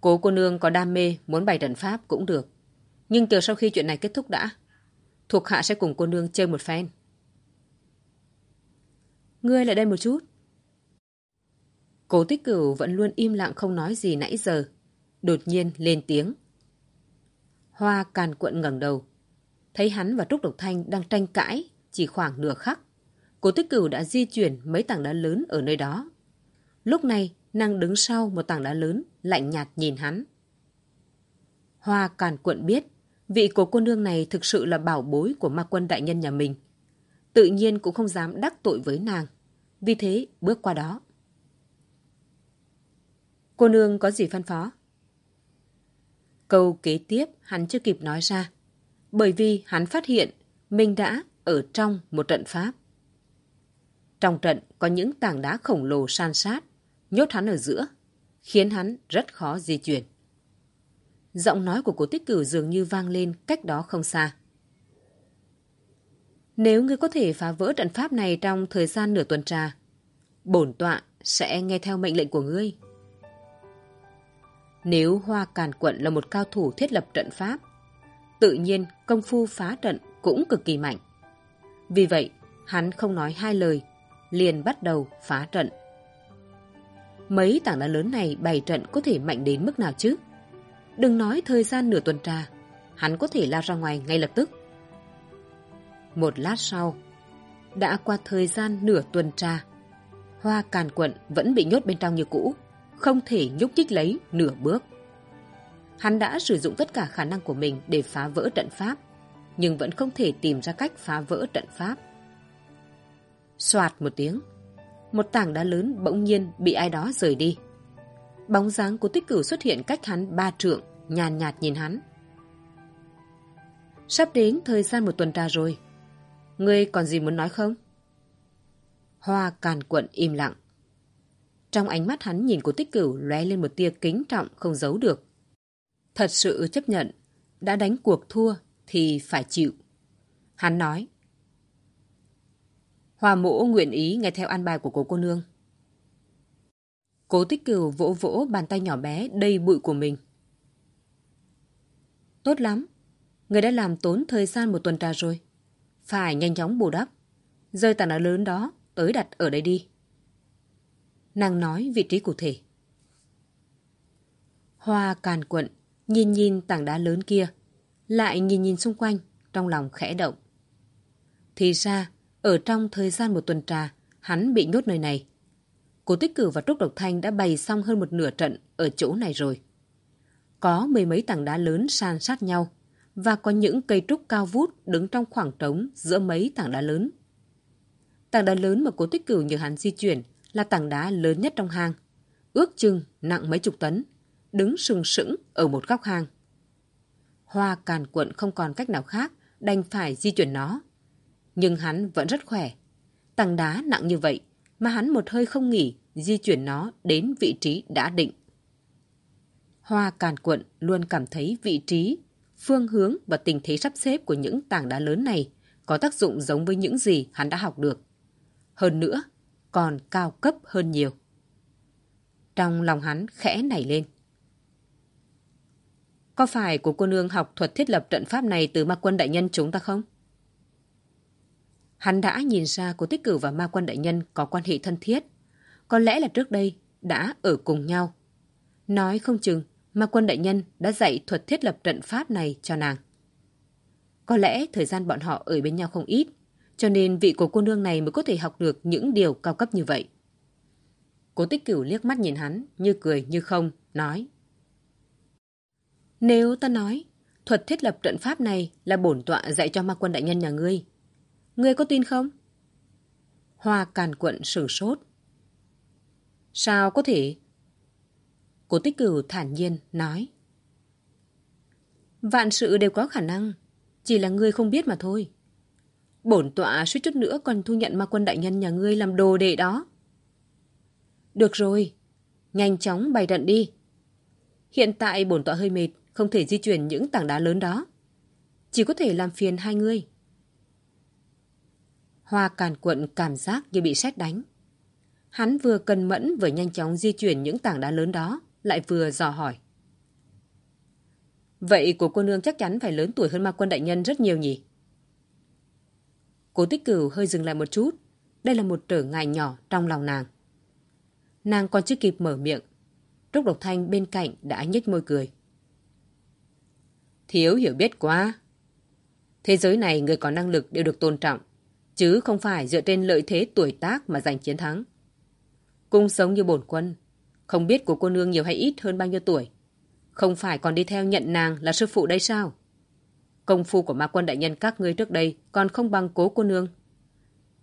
Cố cô nương có đam mê muốn bày trận pháp cũng được. Nhưng chờ sau khi chuyện này kết thúc đã, thuộc hạ sẽ cùng cô nương chơi một phen. Ngươi lại đây một chút. Cố tích cửu vẫn luôn im lặng không nói gì nãy giờ. Đột nhiên lên tiếng. Hoa càn cuộn ngẩng đầu. Thấy hắn và Trúc Độc Thanh đang tranh cãi chỉ khoảng nửa khắc. Cố tích cửu đã di chuyển mấy tảng đá lớn ở nơi đó. Lúc này, nàng đứng sau một tảng đá lớn, lạnh nhạt nhìn hắn. Hoa càn cuộn biết, vị của cô nương này thực sự là bảo bối của ma quân đại nhân nhà mình. Tự nhiên cũng không dám đắc tội với nàng. Vì thế, bước qua đó. Cô nương có gì phân phó? Câu kế tiếp hắn chưa kịp nói ra. Bởi vì hắn phát hiện mình đã ở trong một trận pháp. Trong trận có những tảng đá khổng lồ san sát, nhốt hắn ở giữa, khiến hắn rất khó di chuyển. Giọng nói của cố tích cửu dường như vang lên cách đó không xa. Nếu ngươi có thể phá vỡ trận pháp này trong thời gian nửa tuần trà, bổn tọa sẽ nghe theo mệnh lệnh của ngươi. Nếu Hoa Càn Quận là một cao thủ thiết lập trận pháp, tự nhiên công phu phá trận cũng cực kỳ mạnh. Vì vậy, hắn không nói hai lời, liền bắt đầu phá trận. Mấy tảng đá lớn này bày trận có thể mạnh đến mức nào chứ? Đừng nói thời gian nửa tuần trà, hắn có thể lao ra ngoài ngay lập tức. Một lát sau, đã qua thời gian nửa tuần trà, hoa càn quận vẫn bị nhốt bên trong như cũ, không thể nhúc nhích lấy nửa bước. Hắn đã sử dụng tất cả khả năng của mình để phá vỡ trận pháp, nhưng vẫn không thể tìm ra cách phá vỡ trận pháp. Soạt một tiếng, một tảng đá lớn bỗng nhiên bị ai đó rời đi. Bóng dáng của tích cửu xuất hiện cách hắn ba trượng, nhàn nhạt nhìn hắn. Sắp đến thời gian một tuần tra rồi. Ngươi còn gì muốn nói không? Hoa càn quận im lặng. Trong ánh mắt hắn nhìn của tích cửu lóe lên một tia kính trọng không giấu được. Thật sự chấp nhận, đã đánh cuộc thua thì phải chịu. Hắn nói. hòa mỗ nguyện ý nghe theo an bài của cô cô nương. Cố tích cửu vỗ vỗ bàn tay nhỏ bé đầy bụi của mình. Tốt lắm. Người đã làm tốn thời gian một tuần trà rồi. Phải nhanh chóng bù đắp. Rơi tảng đá lớn đó, tới đặt ở đây đi. Nàng nói vị trí cụ thể. Hoa càn quận, nhìn nhìn tảng đá lớn kia, lại nhìn nhìn xung quanh, trong lòng khẽ động. Thì ra, ở trong thời gian một tuần trà, hắn bị nhốt nơi này. Cố Tích Cử và Trúc Độc Thanh đã bày xong hơn một nửa trận ở chỗ này rồi. Có mười mấy tảng đá lớn san sát nhau và có những cây trúc cao vút đứng trong khoảng trống giữa mấy tảng đá lớn. Tảng đá lớn mà Cố Tích Cửu nhờ hắn di chuyển là tảng đá lớn nhất trong hang, ước chừng nặng mấy chục tấn, đứng sừng sững ở một góc hang. Hoa càn cuộn không còn cách nào khác, đành phải di chuyển nó. Nhưng hắn vẫn rất khỏe. Tảng đá nặng như vậy, mà hắn một hơi không nghỉ, di chuyển nó đến vị trí đã định. Hoa càn cuộn luôn cảm thấy vị trí, phương hướng và tình thế sắp xếp của những tảng đá lớn này có tác dụng giống với những gì hắn đã học được. Hơn nữa, còn cao cấp hơn nhiều. Trong lòng hắn khẽ nảy lên. Có phải của cô nương học thuật thiết lập trận pháp này từ ma quân đại nhân chúng ta không? Hắn đã nhìn ra cô tích cử và ma quân đại nhân có quan hệ thân thiết. Có lẽ là trước đây đã ở cùng nhau. Nói không chừng ma quân đại nhân đã dạy thuật thiết lập trận pháp này cho nàng. Có lẽ thời gian bọn họ ở bên nhau không ít, cho nên vị của cô nương này mới có thể học được những điều cao cấp như vậy. Cố tích cửu liếc mắt nhìn hắn, như cười như không, nói. Nếu ta nói, thuật thiết lập trận pháp này là bổn tọa dạy cho ma quân đại nhân nhà ngươi, ngươi có tin không? Hoa càn quận sửng sốt. Sao có thể? Cố tích cửu thản nhiên nói. Vạn sự đều có khả năng, chỉ là ngươi không biết mà thôi. Bổn tọa suýt chút nữa còn thu nhận ma quân đại nhân nhà ngươi làm đồ đệ đó. Được rồi, nhanh chóng bày trận đi. Hiện tại bổn tọa hơi mệt, không thể di chuyển những tảng đá lớn đó. Chỉ có thể làm phiền hai ngươi. Hoa càn cuộn cảm giác như bị sét đánh. Hắn vừa cần mẫn vừa nhanh chóng di chuyển những tảng đá lớn đó, lại vừa dò hỏi. Vậy của cô nương chắc chắn phải lớn tuổi hơn ma quân đại nhân rất nhiều nhỉ? Cố tích cửu hơi dừng lại một chút. Đây là một trở ngại nhỏ trong lòng nàng. Nàng còn chưa kịp mở miệng. Trúc Độc Thanh bên cạnh đã nhếch môi cười. Thiếu hiểu biết quá. Thế giới này người có năng lực đều được tôn trọng, chứ không phải dựa trên lợi thế tuổi tác mà giành chiến thắng. Cung sống như bổn quân, không biết của cô nương nhiều hay ít hơn bao nhiêu tuổi. Không phải còn đi theo nhận nàng là sư phụ đây sao? Công phu của ma quân đại nhân các ngươi trước đây còn không bằng cố cô nương.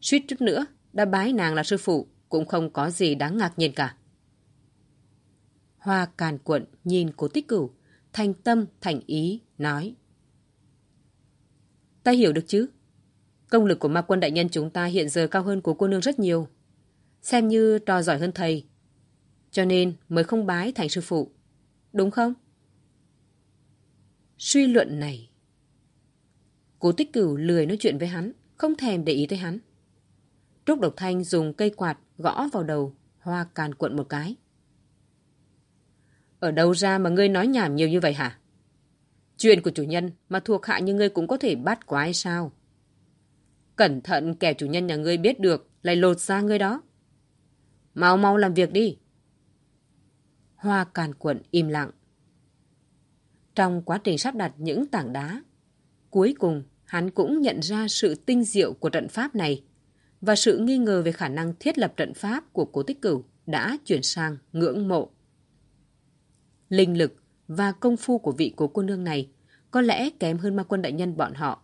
Suýt chút nữa, đã bái nàng là sư phụ, cũng không có gì đáng ngạc nhiên cả. Hoa càn quận nhìn cố tích cửu, thành tâm, thành ý, nói. Ta hiểu được chứ, Công lực của ma quân đại nhân chúng ta hiện giờ cao hơn của cô nương rất nhiều. Xem như trò giỏi hơn thầy. Cho nên mới không bái thành sư phụ. Đúng không? Suy luận này. Cố tích cửu lười nói chuyện với hắn, không thèm để ý tới hắn. Trúc Độc Thanh dùng cây quạt gõ vào đầu hoa càn cuộn một cái. Ở đâu ra mà ngươi nói nhảm nhiều như vậy hả? Chuyện của chủ nhân mà thuộc hạ như ngươi cũng có thể bắt quái sao? Cẩn thận kẻ chủ nhân nhà ngươi biết được lại lột ra ngươi đó. Mau mau làm việc đi. Hoa càn cuộn im lặng. Trong quá trình sắp đặt những tảng đá, cuối cùng hắn cũng nhận ra sự tinh diệu của trận pháp này và sự nghi ngờ về khả năng thiết lập trận pháp của cố tích cửu đã chuyển sang ngưỡng mộ. Linh lực và công phu của vị cố cô nương này có lẽ kém hơn ma quân đại nhân bọn họ.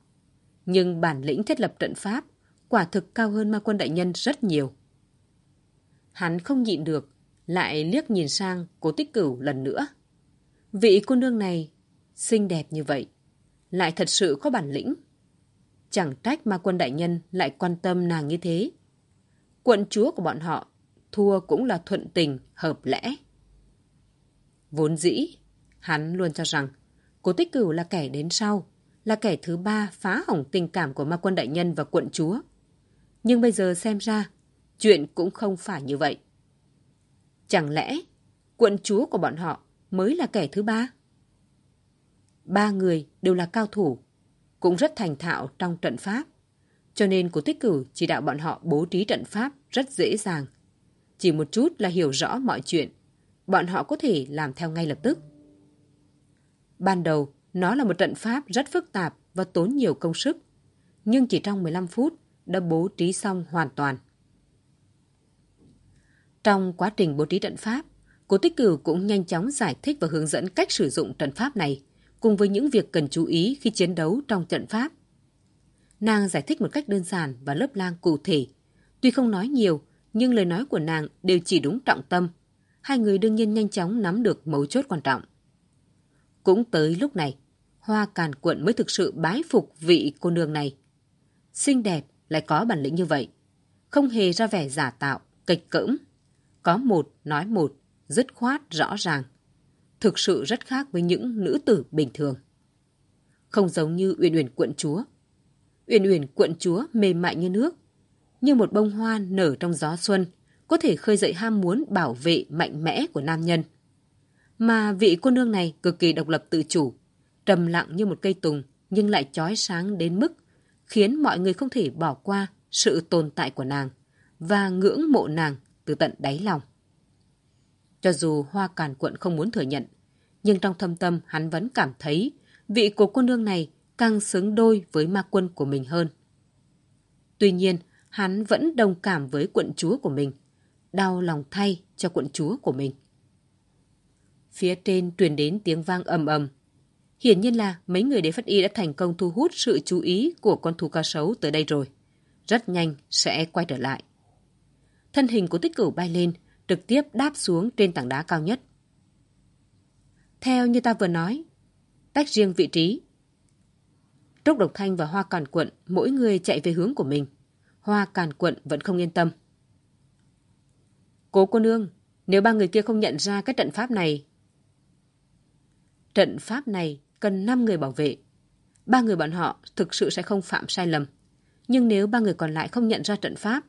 Nhưng bản lĩnh thiết lập trận pháp quả thực cao hơn ma quân đại nhân rất nhiều. Hắn không nhịn được, lại liếc nhìn sang cố tích cửu lần nữa. Vị cô nương này xinh đẹp như vậy, lại thật sự có bản lĩnh. Chẳng trách ma quân đại nhân lại quan tâm nàng như thế. Quận chúa của bọn họ thua cũng là thuận tình, hợp lẽ. Vốn dĩ, hắn luôn cho rằng cố tích cửu là kẻ đến sau, là kẻ thứ ba phá hỏng tình cảm của ma quân đại nhân và quận chúa. Nhưng bây giờ xem ra, chuyện cũng không phải như vậy. Chẳng lẽ quận chúa của bọn họ mới là kẻ thứ ba? Ba người đều là cao thủ, cũng rất thành thạo trong trận pháp. Cho nên cố tích cửu chỉ đạo bọn họ bố trí trận pháp rất dễ dàng. Chỉ một chút là hiểu rõ mọi chuyện, bọn họ có thể làm theo ngay lập tức. Ban đầu, nó là một trận pháp rất phức tạp và tốn nhiều công sức, nhưng chỉ trong 15 phút đã bố trí xong hoàn toàn. Trong quá trình bố trí trận pháp, Cố Tích Cửu cũng nhanh chóng giải thích và hướng dẫn cách sử dụng trận pháp này, cùng với những việc cần chú ý khi chiến đấu trong trận pháp. Nàng giải thích một cách đơn giản và lớp lang cụ thể. Tuy không nói nhiều, nhưng lời nói của nàng đều chỉ đúng trọng tâm. Hai người đương nhiên nhanh chóng nắm được mấu chốt quan trọng. Cũng tới lúc này, Hoa Càn Quận mới thực sự bái phục vị cô nương này. Xinh đẹp lại có bản lĩnh như vậy. Không hề ra vẻ giả tạo, kịch cỡm. Có một, nói một, dứt khoát, rõ ràng. Thực sự rất khác với những nữ tử bình thường. Không giống như Uyển Uyển quận chúa. Uyển Uyển quận chúa mềm mại như nước. Như một bông hoa nở trong gió xuân, có thể khơi dậy ham muốn bảo vệ mạnh mẽ của nam nhân. Mà vị cô nương này cực kỳ độc lập tự chủ, trầm lặng như một cây tùng nhưng lại chói sáng đến mức khiến mọi người không thể bỏ qua sự tồn tại của nàng và ngưỡng mộ nàng từ tận đáy lòng. Cho dù Hoa Càn Quận không muốn thừa nhận, nhưng trong thâm tâm hắn vẫn cảm thấy vị của cô nương này càng xứng đôi với ma quân của mình hơn. Tuy nhiên, hắn vẫn đồng cảm với quận chúa của mình, đau lòng thay cho quận chúa của mình. Phía trên truyền đến tiếng vang ầm ầm. Hiển nhiên là mấy người đế phất y đã thành công thu hút sự chú ý của con thú ca sấu tới đây rồi. Rất nhanh sẽ quay trở lại. Thân hình của tích cửu bay lên, trực tiếp đáp xuống trên tảng đá cao nhất. Theo như ta vừa nói, tách riêng vị trí. Trúc Độc Thanh và Hoa Càn Quận mỗi người chạy về hướng của mình. Hoa Càn Quận vẫn không yên tâm. Cố cô nương, nếu ba người kia không nhận ra cái trận pháp này Trận pháp này cần 5 người bảo vệ. Ba người bọn họ thực sự sẽ không phạm sai lầm. Nhưng nếu ba người còn lại không nhận ra trận pháp,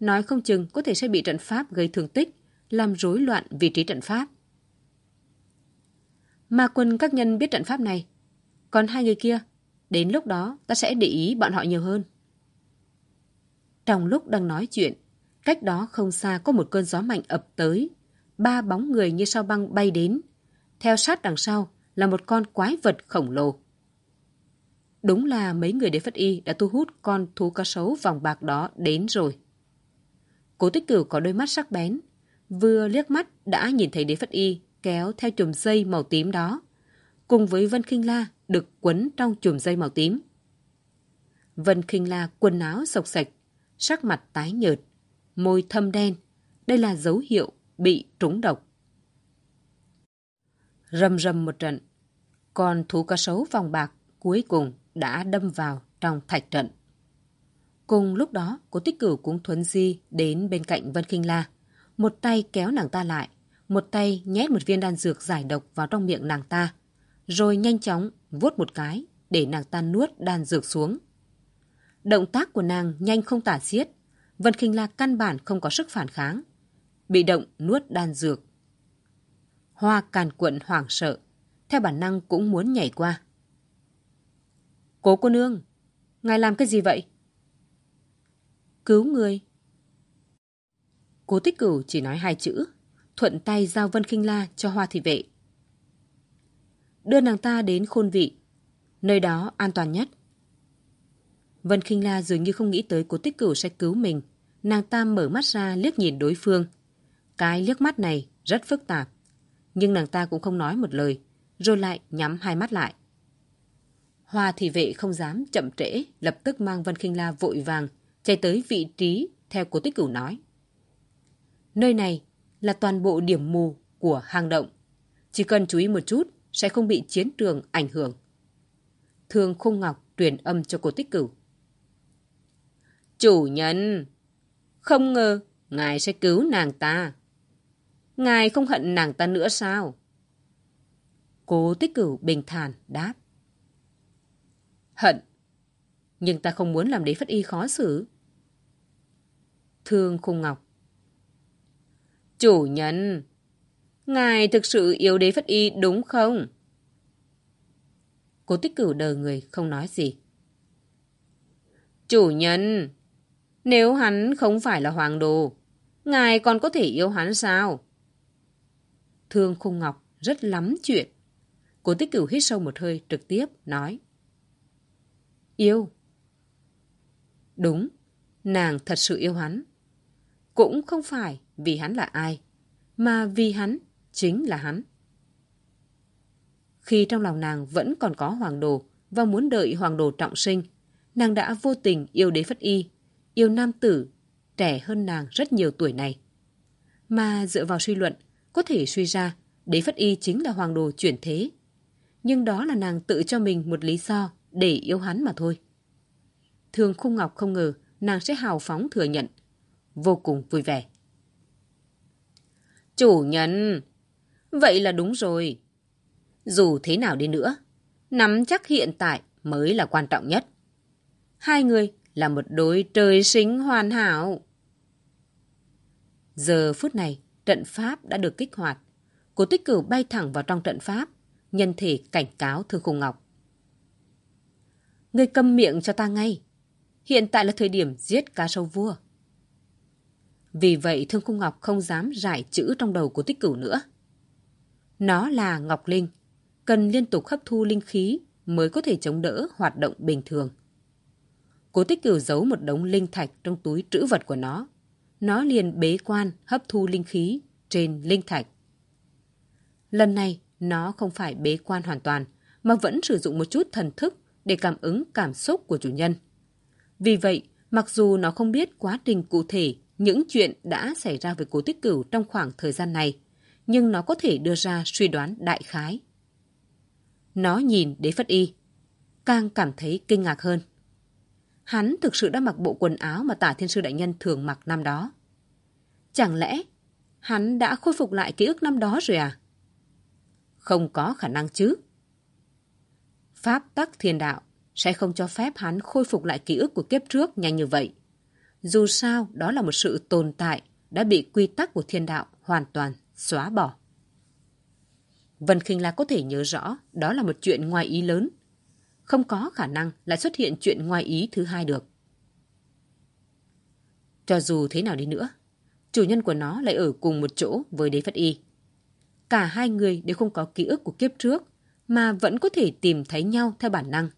nói không chừng có thể sẽ bị trận pháp gây thương tích, làm rối loạn vị trí trận pháp. Ma quân các nhân biết trận pháp này. Còn hai người kia, đến lúc đó ta sẽ để ý bọn họ nhiều hơn. Trong lúc đang nói chuyện, cách đó không xa có một cơn gió mạnh ập tới. Ba bóng người như sao băng bay đến. Theo sát đằng sau là một con quái vật khổng lồ. Đúng là mấy người đế phất y đã thu hút con thú cá sấu vòng bạc đó đến rồi. Cố tích cửu có đôi mắt sắc bén, vừa liếc mắt đã nhìn thấy đế phất y kéo theo chùm dây màu tím đó, cùng với Vân Kinh La được quấn trong chùm dây màu tím. Vân Kinh La quần áo sộc sạch, sắc mặt tái nhợt, môi thâm đen. Đây là dấu hiệu bị trúng độc. Rầm rầm một trận, còn thú cá sấu vòng bạc cuối cùng đã đâm vào trong thạch trận. Cùng lúc đó, cô tích cửu cũng thuấn di đến bên cạnh Vân Kinh La. Một tay kéo nàng ta lại, một tay nhét một viên đan dược giải độc vào trong miệng nàng ta, rồi nhanh chóng vuốt một cái để nàng ta nuốt đan dược xuống. Động tác của nàng nhanh không tả xiết, Vân Kinh La căn bản không có sức phản kháng. Bị động nuốt đan dược. Hoa càn cuộn hoảng sợ, theo bản năng cũng muốn nhảy qua. Cố cô nương, ngài làm cái gì vậy? Cứu người. Cố tích cửu chỉ nói hai chữ, thuận tay giao Vân Kinh La cho Hoa thị vệ. Đưa nàng ta đến khôn vị, nơi đó an toàn nhất. Vân Kinh La dường như không nghĩ tới cố tích cửu sẽ cứu mình. Nàng ta mở mắt ra liếc nhìn đối phương. Cái liếc mắt này rất phức tạp. Nhưng nàng ta cũng không nói một lời, rồi lại nhắm hai mắt lại. Hoa thị vệ không dám chậm trễ, lập tức mang Vân Kinh La vội vàng, chạy tới vị trí theo cố tích cửu nói. Nơi này là toàn bộ điểm mù của hang động. Chỉ cần chú ý một chút sẽ không bị chiến trường ảnh hưởng. Thương Khung Ngọc truyền âm cho cô tích cửu. Chủ nhân! Không ngờ ngài sẽ cứu nàng ta. Ngài không hận nàng ta nữa sao? Cố tích cửu bình thản đáp. Hận. Nhưng ta không muốn làm đế phất y khó xử. Thương Khung Ngọc. Chủ nhân, ngài thực sự yếu đế phất y đúng không? Cố tích cửu đờ người không nói gì. Chủ nhân, nếu hắn không phải là hoàng đồ, ngài còn có thể yêu hắn sao? Thương Khung Ngọc rất lắm chuyện. Cố tích cửu hít sâu một hơi trực tiếp nói. Yêu. Đúng, nàng thật sự yêu hắn. Cũng không phải vì hắn là ai, mà vì hắn chính là hắn. Khi trong lòng nàng vẫn còn có hoàng đồ và muốn đợi hoàng đồ trọng sinh, nàng đã vô tình yêu đế phất y, yêu nam tử, trẻ hơn nàng rất nhiều tuổi này. Mà dựa vào suy luận, có thể suy ra đế phất y chính là hoàng đồ chuyển thế. Nhưng đó là nàng tự cho mình một lý do để yêu hắn mà thôi. Thường Khung Ngọc không ngờ nàng sẽ hào phóng thừa nhận, vô cùng vui vẻ. Chủ nhân, vậy là đúng rồi. Dù thế nào đi nữa, nắm chắc hiện tại mới là quan trọng nhất. Hai người là một đôi trời sinh hoàn hảo. Giờ phút này, trận pháp đã được kích hoạt. Cố tích cửu bay thẳng vào trong trận pháp, nhân thể cảnh cáo Thư Khung Ngọc. Người câm miệng cho ta ngay. Hiện tại là thời điểm giết cá sâu vua. Vì vậy Thương Khung Ngọc không dám giải chữ trong đầu của tích cửu nữa. Nó là Ngọc Linh, cần liên tục hấp thu linh khí mới có thể chống đỡ hoạt động bình thường. Cố tích cửu giấu một đống linh thạch trong túi trữ vật của nó. Nó liền bế quan hấp thu linh khí trên linh thạch. Lần này, nó không phải bế quan hoàn toàn, mà vẫn sử dụng một chút thần thức để cảm ứng cảm xúc của chủ nhân. Vì vậy, mặc dù nó không biết quá trình cụ thể những chuyện đã xảy ra với cố tích cửu trong khoảng thời gian này, nhưng nó có thể đưa ra suy đoán đại khái. Nó nhìn đế phất y, càng cảm thấy kinh ngạc hơn. Hắn thực sự đã mặc bộ quần áo mà tả thiên sư đại nhân thường mặc năm đó. Chẳng lẽ hắn đã khôi phục lại ký ức năm đó rồi à? Không có khả năng chứ. Pháp tắc thiên đạo sẽ không cho phép hắn khôi phục lại ký ức của kiếp trước nhanh như vậy. Dù sao, đó là một sự tồn tại đã bị quy tắc của thiên đạo hoàn toàn xóa bỏ. Vân Kinh La có thể nhớ rõ đó là một chuyện ngoài ý lớn. Không có khả năng lại xuất hiện chuyện ngoài ý thứ hai được. Cho dù thế nào đi nữa, chủ nhân của nó lại ở cùng một chỗ với đế phất y. Cả hai người đều không có ký ức của kiếp trước mà vẫn có thể tìm thấy nhau theo bản năng.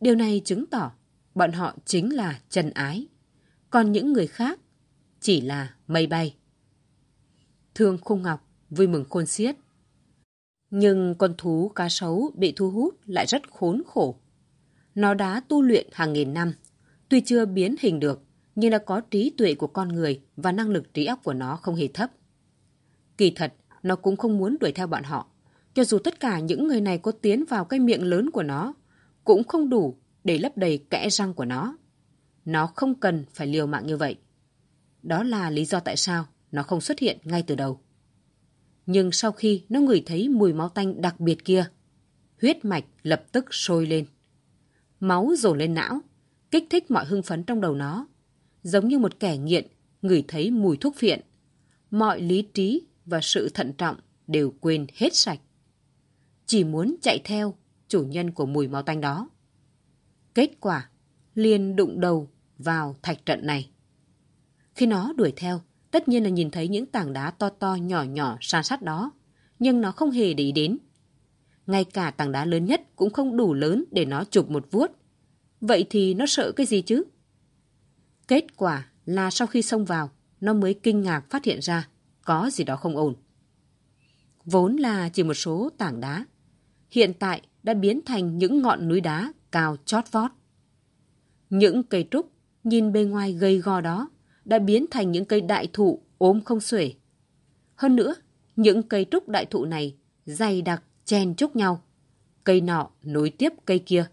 Điều này chứng tỏ bọn họ chính là chân ái còn những người khác chỉ là mây bay. Thương Khung Ngọc vui mừng khôn xiết. Nhưng con thú cá sấu bị thu hút lại rất khốn khổ. Nó đã tu luyện hàng nghìn năm, tuy chưa biến hình được, nhưng đã có trí tuệ của con người và năng lực trí óc của nó không hề thấp. Kỳ thật, nó cũng không muốn đuổi theo bọn họ. Cho dù tất cả những người này có tiến vào cái miệng lớn của nó, cũng không đủ để lấp đầy kẽ răng của nó nó không cần phải liều mạng như vậy. Đó là lý do tại sao nó không xuất hiện ngay từ đầu. Nhưng sau khi nó ngửi thấy mùi máu tanh đặc biệt kia, huyết mạch lập tức sôi lên. Máu dồn lên não, kích thích mọi hưng phấn trong đầu nó. Giống như một kẻ nghiện, ngửi thấy mùi thuốc phiện. Mọi lý trí và sự thận trọng đều quên hết sạch. Chỉ muốn chạy theo chủ nhân của mùi máu tanh đó. Kết quả, liền đụng đầu vào thạch trận này. Khi nó đuổi theo, tất nhiên là nhìn thấy những tảng đá to to nhỏ nhỏ san sát đó, nhưng nó không hề để ý đến. Ngay cả tảng đá lớn nhất cũng không đủ lớn để nó chụp một vuốt. Vậy thì nó sợ cái gì chứ? Kết quả là sau khi xông vào, nó mới kinh ngạc phát hiện ra có gì đó không ổn. Vốn là chỉ một số tảng đá, hiện tại đã biến thành những ngọn núi đá cao chót vót. Những cây trúc nhìn bề ngoài gầy gò đó đã biến thành những cây đại thụ ốm không xuể. Hơn nữa, những cây trúc đại thụ này dày đặc chen chúc nhau. Cây nọ nối tiếp cây kia,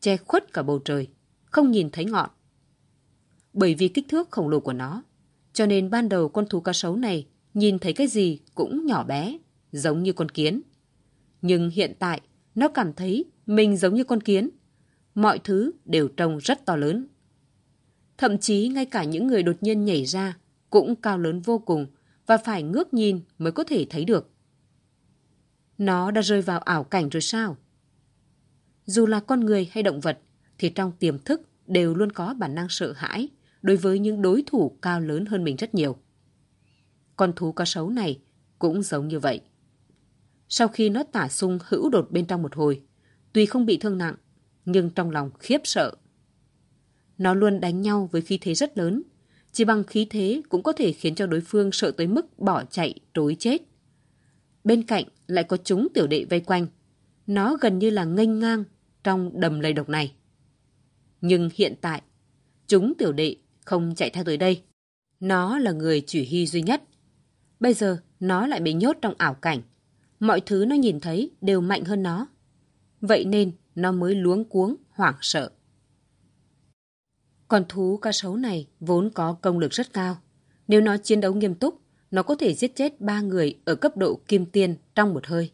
che khuất cả bầu trời, không nhìn thấy ngọn. Bởi vì kích thước khổng lồ của nó, cho nên ban đầu con thú cá sấu này nhìn thấy cái gì cũng nhỏ bé, giống như con kiến. Nhưng hiện tại, nó cảm thấy mình giống như con kiến. Mọi thứ đều trông rất to lớn. Thậm chí ngay cả những người đột nhiên nhảy ra cũng cao lớn vô cùng và phải ngước nhìn mới có thể thấy được. Nó đã rơi vào ảo cảnh rồi sao? Dù là con người hay động vật thì trong tiềm thức đều luôn có bản năng sợ hãi đối với những đối thủ cao lớn hơn mình rất nhiều. Con thú cá sấu này cũng giống như vậy. Sau khi nó tả sung hữu đột bên trong một hồi, tuy không bị thương nặng, nhưng trong lòng khiếp sợ. Nó luôn đánh nhau với khí thế rất lớn, chỉ bằng khí thế cũng có thể khiến cho đối phương sợ tới mức bỏ chạy, trối chết. Bên cạnh lại có chúng tiểu đệ vây quanh. Nó gần như là nghênh ngang trong đầm lầy độc này. Nhưng hiện tại, chúng tiểu đệ không chạy theo tới đây. Nó là người chỉ huy duy nhất. Bây giờ, nó lại bị nhốt trong ảo cảnh. Mọi thứ nó nhìn thấy đều mạnh hơn nó. Vậy nên, nó mới luống cuống, hoảng sợ. Con thú cá sấu này vốn có công lực rất cao. Nếu nó chiến đấu nghiêm túc, nó có thể giết chết ba người ở cấp độ kim tiên trong một hơi.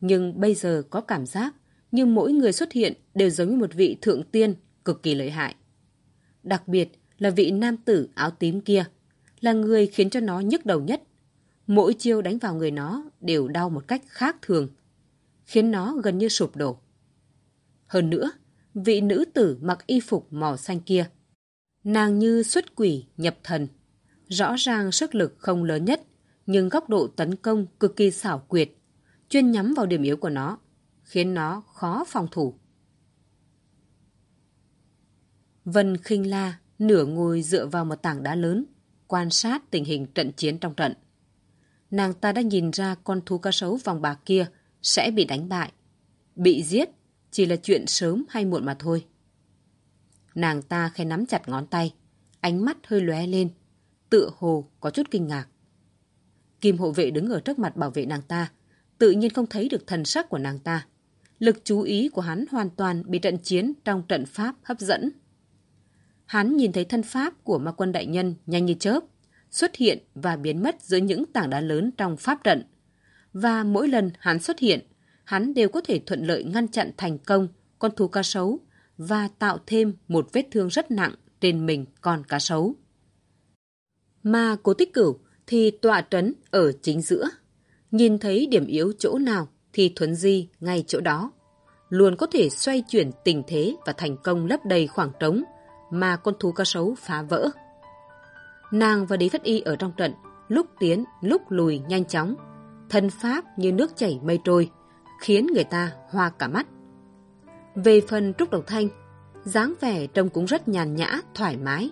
Nhưng bây giờ có cảm giác như mỗi người xuất hiện đều giống như một vị thượng tiên cực kỳ lợi hại. Đặc biệt là vị nam tử áo tím kia, là người khiến cho nó nhức đầu nhất. Mỗi chiêu đánh vào người nó đều đau một cách khác thường, khiến nó gần như sụp đổ. Hơn nữa, vị nữ tử mặc y phục màu xanh kia, nàng như xuất quỷ nhập thần. Rõ ràng sức lực không lớn nhất, nhưng góc độ tấn công cực kỳ xảo quyệt, chuyên nhắm vào điểm yếu của nó, khiến nó khó phòng thủ. Vân khinh la nửa ngồi dựa vào một tảng đá lớn, quan sát tình hình trận chiến trong trận. Nàng ta đã nhìn ra con thú cá sấu vòng bạc kia sẽ bị đánh bại. Bị giết chỉ là chuyện sớm hay muộn mà thôi. Nàng ta khẽ nắm chặt ngón tay, ánh mắt hơi lóe lên, tựa hồ có chút kinh ngạc. Kim hộ vệ đứng ở trước mặt bảo vệ nàng ta, tự nhiên không thấy được thần sắc của nàng ta. Lực chú ý của hắn hoàn toàn bị trận chiến trong trận pháp hấp dẫn. Hắn nhìn thấy thân pháp của ma quân đại nhân nhanh như chớp, xuất hiện và biến mất giữa những tảng đá lớn trong pháp trận. Và mỗi lần hắn xuất hiện, hắn đều có thể thuận lợi ngăn chặn thành công con thú cá sấu và tạo thêm một vết thương rất nặng trên mình con cá sấu. Mà cố tích cửu thì tọa trấn ở chính giữa. Nhìn thấy điểm yếu chỗ nào thì thuấn di ngay chỗ đó. Luôn có thể xoay chuyển tình thế và thành công lấp đầy khoảng trống mà con thú cá sấu phá vỡ. Nàng và đế phất y ở trong trận, lúc tiến, lúc lùi nhanh chóng. Thân pháp như nước chảy mây trôi, khiến người ta hoa cả mắt. Về phần Trúc Độc Thanh, dáng vẻ trông cũng rất nhàn nhã, thoải mái.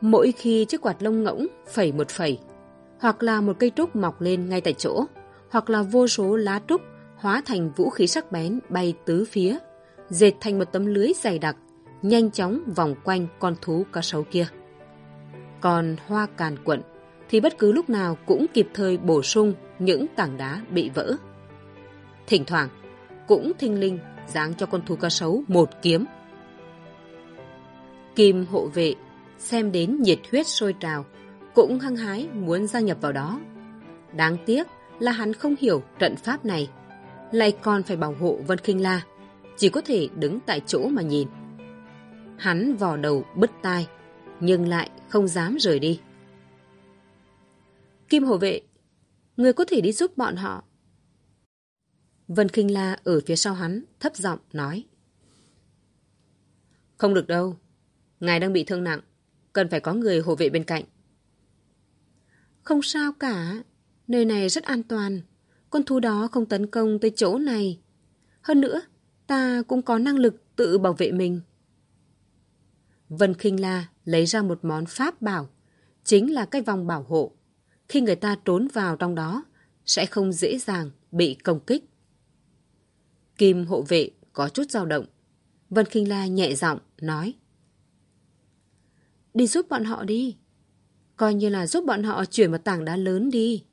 Mỗi khi chiếc quạt lông ngỗng phẩy một phẩy, hoặc là một cây trúc mọc lên ngay tại chỗ, hoặc là vô số lá trúc hóa thành vũ khí sắc bén bay tứ phía, dệt thành một tấm lưới dày đặc, nhanh chóng vòng quanh con thú cá sấu kia. Còn hoa càn quận thì bất cứ lúc nào cũng kịp thời bổ sung những tảng đá bị vỡ. Thỉnh thoảng, cũng thinh linh giáng cho con thú cá sấu một kiếm. Kim hộ vệ xem đến nhiệt huyết sôi trào, cũng hăng hái muốn gia nhập vào đó. Đáng tiếc là hắn không hiểu trận pháp này, lại còn phải bảo hộ Vân Kinh La, chỉ có thể đứng tại chỗ mà nhìn. Hắn vò đầu bứt tai, nhưng lại không dám rời đi. Kim hộ vệ, người có thể đi giúp bọn họ. Vân Kinh La ở phía sau hắn, thấp giọng nói. Không được đâu, ngài đang bị thương nặng, cần phải có người hộ vệ bên cạnh. Không sao cả, nơi này rất an toàn, con thú đó không tấn công tới chỗ này. Hơn nữa, ta cũng có năng lực tự bảo vệ mình. Vân Kinh La lấy ra một món pháp bảo, chính là cái vòng bảo hộ. Khi người ta trốn vào trong đó, sẽ không dễ dàng bị công kích. Kim hộ vệ có chút dao động. Vân Kinh La nhẹ giọng nói. Đi giúp bọn họ đi. Coi như là giúp bọn họ chuyển một tảng đá lớn đi.